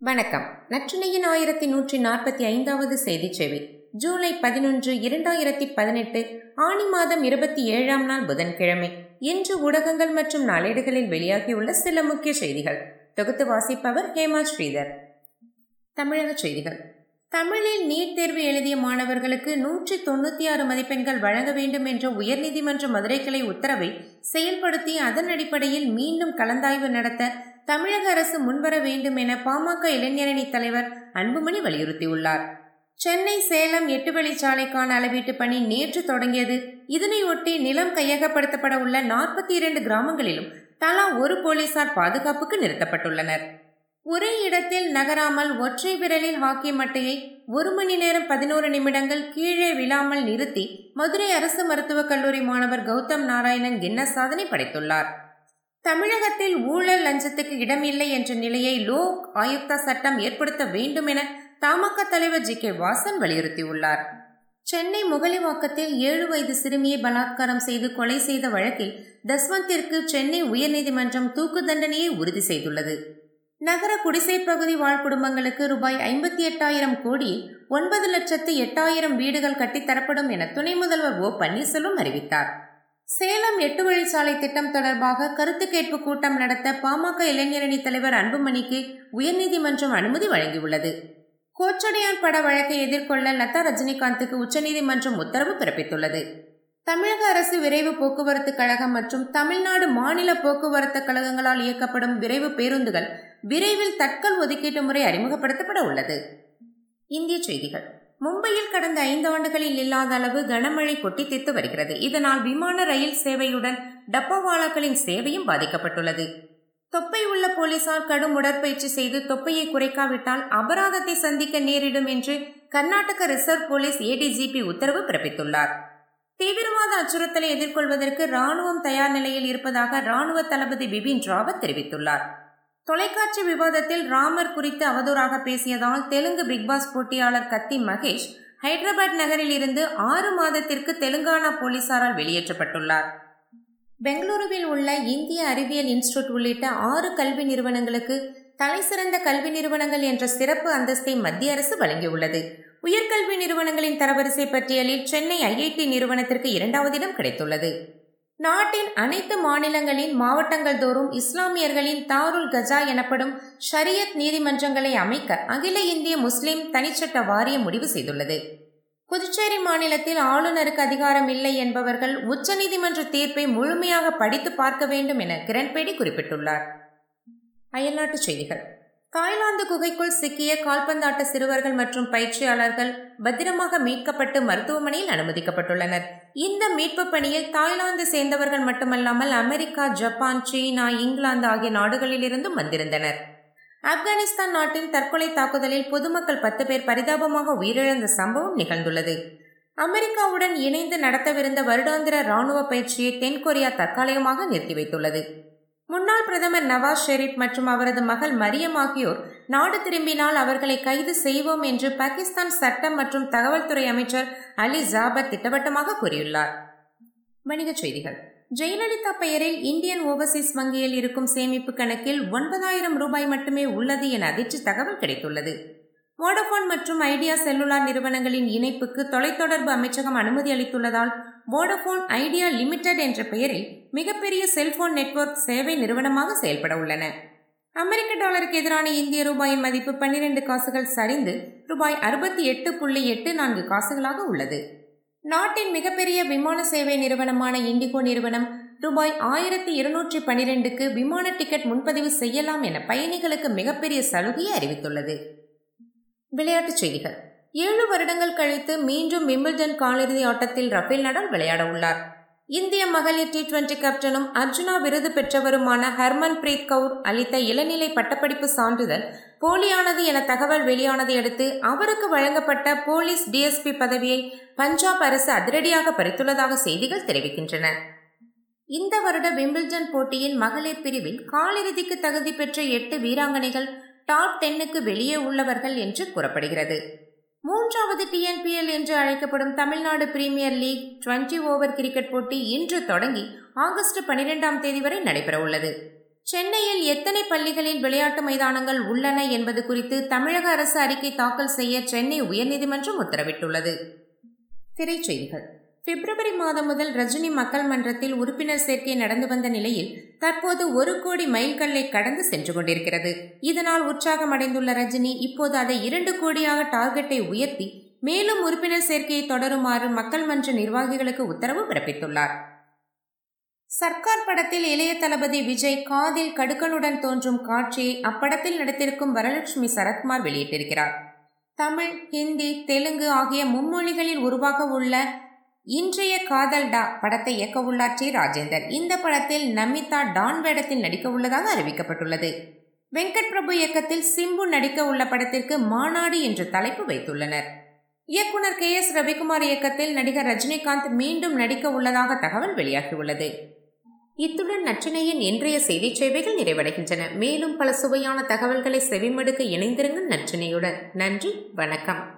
வணக்கம். நற்றினையின் ஆயிரத்தி நூற்றி நாற்பத்தி ஐந்தாவது செய்தி செவி. ஜூலை பதினொன்று இரண்டாயிரத்தி பதினெட்டு ஆணி மாதம் இருபத்தி ஏழாம் நாள் புதன்கிழமை. இன்று ஊடகங்கள் மற்றும் நாளேடுகளில் வெளியாகியுள்ள சில முக்கிய செய்திகள். தொகுத்து வாசிப்பவர் ஹேமா ஸ்ரீதர். தமிழக செய்திகள். தமிழில் நீட் தேர்வு எழுதிய மாணவர்களுக்கு நூற்றி தொண்ணூத்தி ஆறு மதிப்பெண்கள் வழங்க வேண்டும் என்ற உயர்நீதிமன்ற மதுரை கிளை உத்தரவை செயல்படுத்தி அதன் அடிப்படையில் மீண்டும் கலந்தாய்வு நடத்த தமிழக அரசு முன்வர வேண்டும் என பாமக இளைஞரணி தலைவர் அன்புமணி வலியுறுத்தியுள்ளார். சென்னை சேலம் எட்டு வழிச்சாலைக்கான அளவீட்டு பணி நேற்று தொடங்கியது. இதனையொட்டி நிலம் கையகப்படுத்தப்பட உள்ள நாற்பத்தி இரண்டு கிராமங்களிலும் தலா ஒரு போலீசார் பாதுகாப்புக்கு நிறுத்தப்பட்டுள்ளனர். ஒரே இடத்தில் நகராமல் ஒற்றை விரலில் ஹாக்கி மட்டையை ஒரு மணி நேரம் பதினோரு நிமிடங்கள் கீழே விழாமல் நிறுத்தி மதுரை அரசு மருத்துவக் கல்லூரி மாணவர் கௌதம் நாராயணன் கின்னஸ் சாதனை படைத்துள்ளார். தமிழகத்தில் ஊழல் லஞ்சத்துக்கு இடமில்லை என்ற நிலையை லோக் ஆயுக்தா சட்டம் ஏற்படுத்த வேண்டும் என தமாக தலைவர் ஜி கே வாசன் வலியுறுத்தியுள்ளார். சென்னை முகலிவாக்கத்தில் ஏழு வயது சிறுமியை பலாத்காரம் செய்து கொலை செய்த வழக்கில் தஸ்வந்திற்கு சென்னை உயர்நீதிமன்றம் தூக்கு தண்டனையை உறுதி செய்துள்ளது. நகர குடிசை பகுதி வாழ் குடும்பங்களுக்கு ரூபாய் ஐம்பத்தி எட்டாயிரம் கோடி ஒன்பது லட்சத்து எட்டாயிரம் வீடுகள் கட்டித்தரப்படும் என துணை முதல்வர் ஓ பன்னீர்செல்வம் அறிவித்தார். சேலம் எட்டு வழிச்சாலை திட்டம் தொடர்பாக கருத்து கேட்பு கூட்டம் நடத்த பாமக இளைஞரணி தலைவர் அன்புமணிக்கு உயர்நீதிமன்றம் அனுமதி வழங்கியுள்ளது. கோச்சடையான் பட வழக்கை எதிர்கொள்ள லதா ரஜினிகாந்துக்கு உச்சநீதிமன்றம் உத்தரவு பிறப்பித்துள்ளது. தமிழக அரசு விரைவு போக்குவரத்து கழகம் மற்றும் தமிழ்நாடு மாநில போக்குவரத்து கழகங்களால் இயக்கப்படும் விரைவு பேருந்துகள் விரைவில் தட்கல் ஒதுக்கீட்டு முறை அறிமுகப்படுத்தப்பட உள்ளது. இந்திய செய்திகள். மும்பையில் கடந்த ஐந்து ஆண்டுகளில் இல்லாத அளவு கனமழை கொட்டி தித்து வருகிறது. இதனால் விமான ரயில் சேவையுடன் டப்பாவாலாக்களின் சேவையும் பாதிக்கப்பட்டுள்ளது. தொப்பை உள்ள போலீசார் கடும் உடற்பயிற்சி செய்து தொப்பையை குறைக்காவிட்டால் அபராதத்தை சந்திக்க நேரிடும் என்று கர்நாடக ரிசர்வ் போலீஸ் ஏடிஜிபி உத்தரவு பிறப்பித்துள்ளார். தீவிரவாத அச்சுறுத்தலை எதிர்கொள்வதற்கு ராணுவம் தயார் நிலையில் இருப்பதாக ராணுவ தளபதி பிபின் ராவத் தெரிவித்துள்ளார். தொலைக்காட்சி விவாதத்தில் ராமர் குறித்து அவதூறாக பேசியதால் தெலுங்கு பிக்பாஸ் போட்டியாளர் கத்தி மகேஷ் ஹைதராபாத் நகரில் இருந்து ஆறு மாதத்திற்கு தெலுங்கானா போலீசாரால் வெளியேற்றப்பட்டுள்ளார். பெங்களூருவில் உள்ள இந்திய அறிவியல் இன்ஸ்டிடியூட் உள்ளிட்ட ஆறு கல்வி நிறுவனங்களுக்கு தலைசிறந்த கல்வி நிறுவனங்கள் என்ற சிறப்பு அந்தஸ்தை மத்திய அரசு வழங்கியுள்ளது. உயர்கல்வி நிறுவனங்களின் தரவரிசை பட்டியலில் சென்னை ஐஐடி நிறுவனத்திற்கு இரண்டாவது இடம் கிடைத்துள்ளது. நாட்டின் அனைத்து மாநிலங்களின் மாவட்டங்கள் தோறும் இஸ்லாமியர்களின் தாருல் கஜா எனப்படும் ஷரியத் நீதிமன்றங்களை அமைக்க அகில இந்திய முஸ்லிம் தனிச்சட்ட வாரியம் முடிவு செய்துள்ளது. புதுச்சேரி மாநிலத்தில் ஆளுநருக்கு அதிகாரம் இல்லை என்பவர்கள் உச்சநீதிமன்ற தீர்ப்பை முழுமையாக படித்து பார்க்க வேண்டும் என கிரண்பேடி குறிப்பிட்டுள்ளார். அயல்நாட்டுச் செய்திகள். தாய்லாந்து குகைக்குள் சிக்கிய கால்பந்தாட்ட சிறுவர்கள் மற்றும் பயிற்சியாளர்கள் பத்திரமாக மீட்கப்பட்டு மருத்துவமனையில் அனுமதிக்கப்பட்டுள்ளனர். இந்த மீட்பு பணியில் தாய்லாந்து சேர்ந்தவர்கள் மட்டுமல்லாமல் அமெரிக்கா ஜப்பான் சீனா இங்கிலாந்து ஆகிய நாடுகளிலிருந்தும் வந்திருந்தனர். ஆப்கானிஸ்தான் நாட்டின் தற்கொலை தாக்குதலில் பொதுமக்கள் பத்து பேர் பரிதாபமாக உயிரிழந்த சம்பவம் நிகழ்ந்துள்ளது. அமெரிக்காவுடன் இணைந்து நடத்தவிருந்த வருடாந்திர ராணுவ பயிற்சியை தென்கொரியா தற்காலிகமாக நிறுத்தி வைத்துள்ளது முன்னாள் பிரதமர் நவாஸ் ஷெரீப் மற்றும் அவரது மகள் மரியம் ஆகியோர் நாடு திரும்பினால் அவர்களை கைது செய்வோம் என்று பாகிஸ்தான் சட்டம் மற்றும் தகவல் துறை அமைச்சர் அலி ஜாபர் திட்டவட்டமாக கூறியுள்ளார். வணிகச் செய்திகள். ஜெயலலிதா பெயரில் இந்தியன் ஓவர்சீஸ் வங்கியில் இருக்கும் சேமிப்பு கணக்கில் ஒன்பதாயிரம் ரூபாய் மட்டுமே உள்ளது என அதிர்ச்சி தகவல் கிடைத்துள்ளது. வோடபோன் மற்றும் ஐடியா செல்லுலார் நிறுவனங்களின் இணைப்புக்கு தொலைத்தொடர்பு அமைச்சகம் அனுமதி அளித்துள்ளதால் வோடபோன் ஐடியா லிமிடெட் என்ற பெயரில் மிகப்பெரிய செல்போன் நெட்வொர்க் சேவை நிறுவனமாக செயல்பட உள்ளன. அமெரிக்க டாலருக்கு எதிரான இந்திய ரூபாயின் மதிப்பு பன்னிரண்டு காசுகள் சரிந்து ரூபாய் அறுபத்தி எட்டு புள்ளி எட்டு நான்கு காசுகளாக உள்ளது. நாட்டின் மிகப்பெரிய விமான சேவை நிறுவனமான இண்டிகோ நிறுவனம் ரூபாய் ஆயிரத்தி இருநூற்றி பனிரெண்டுக்கு விமான டிக்கெட் முன்பதிவு செய்யலாம் என பயணிகளுக்கு மிகப்பெரிய சலுகையை அறிவித்துள்ளது. விளையாட்டுச் செய்திகள். ஏழு வருடங்கள் கழித்து மீண்டும் விம்பிள்டன் காலிறுதி ஆட்டத்தில் ரஃபேல் நடால் விளையாட உள்ளார். இந்திய மகளிர் டி டுவெண்டி கேப்டனும் அர்ஜுனா விருது பெற்றவருமான ஹர்மன் பிரீத் கவுர் அளித்த இளநிலை பட்டப்படிப்பு சான்றிதழ் போலியானது என தகவல் வெளியானதை அடுத்து அவருக்கு வழங்கப்பட்ட போலீஸ் டிஎஸ்பி பதவியை பஞ்சாப் அரசு அதிரடியாக பறித்துள்ளதாக செய்திகள் தெரிவிக்கின்றன. இந்த வருட விம்பிள்டன் போட்டியின் மகளிர் பிரிவில் காலிறுதிக்கு தகுதி பெற்ற எட்டு வீராங்கனைகள் டாப் டென்னுக்கு வெளியே உள்ளவர்கள் என்று கூறப்படுகிறது. மூன்றாவது டிஎன்பிஎல் என்று அழைக்கப்படும் Tamil Nadu premier league twenty over cricket போட்டி இன்று தொடங்கி ஆகஸ்ட் பனிரெண்டாம் தேதி வரை நடைபெற உள்ளது சென்னையில் எத்தனை பள்ளிகளில் விளையாட்டு மைதானங்கள் உள்ளன என்பது குறித்து தமிழக அரசு அறிக்கை தாக்கல் செய்ய சென்னை உயர்நீதிமன்றம் உத்தரவிட்டுள்ளது. திரைச்செய்திகள். பிப்ரவரி மாதம் முதல் ரஜினி மக்கள் மன்றத்தில் உறுப்பினர் சேர்க்கை நடந்து வந்த நிலையில் தற்போது ஒரு கோடி மைல்கல்லை கடந்து சென்று கொண்டிருக்கிறது. இதனால் உற்சாகம் அடைந்துள்ள ரஜினி இப்போது அதை இரண்டு கோடியாக டார்கெட்டை உயர்த்தி மேலும் உறுப்பினர் சேர்க்கையை தொடருமாறு மக்கள் மன்ற நிர்வாகிகளுக்கு உத்தரவு பிறப்பித்துள்ளார். சர்க்கார் படத்தில் இளைய தளபதி விஜய் காதில் கடுக்கனுடன் தோன்றும் காட்சியை அப்படத்தில் நடித்திருக்கும் வரலட்சுமி சரத்குமார் வெளியிட்டிருக்கிறார். தமிழ் ஹிந்தி தெலுங்கு ஆகிய மும்மொழிகளில் உருவாக உள்ள இன்றைய காதல் டா படத்தை இயக்க உள்ளார் டி ராஜேந்தர். இந்த படத்தில் நமிதா டான் வேடத்தில் நடிக்க உள்ளதாக அறிவிக்கப்பட்டுள்ளது. வெங்கட் பிரபு இயக்கத்தில் சிம்பு நடிக்க உள்ள படத்திற்கு மாநாடு என்று தலைப்பு வைத்துள்ளனர். இயக்குனர் கே எஸ் ரவிக்குமார் இயக்கத்தில் நடிகர் ரஜினிகாந்த் மீண்டும் நடிக்க உள்ளதாக தகவல் வெளியாகியுள்ளது. இத்துடன் நற்றினையின் இன்றைய செய்தி சேவைகள் நிறைவடைகின்றன. மேலும் பல சுவையான தகவல்களை செவிமடுக்க இணைந்திருங்கள் நற்றினையுடன். நன்றி வணக்கம்.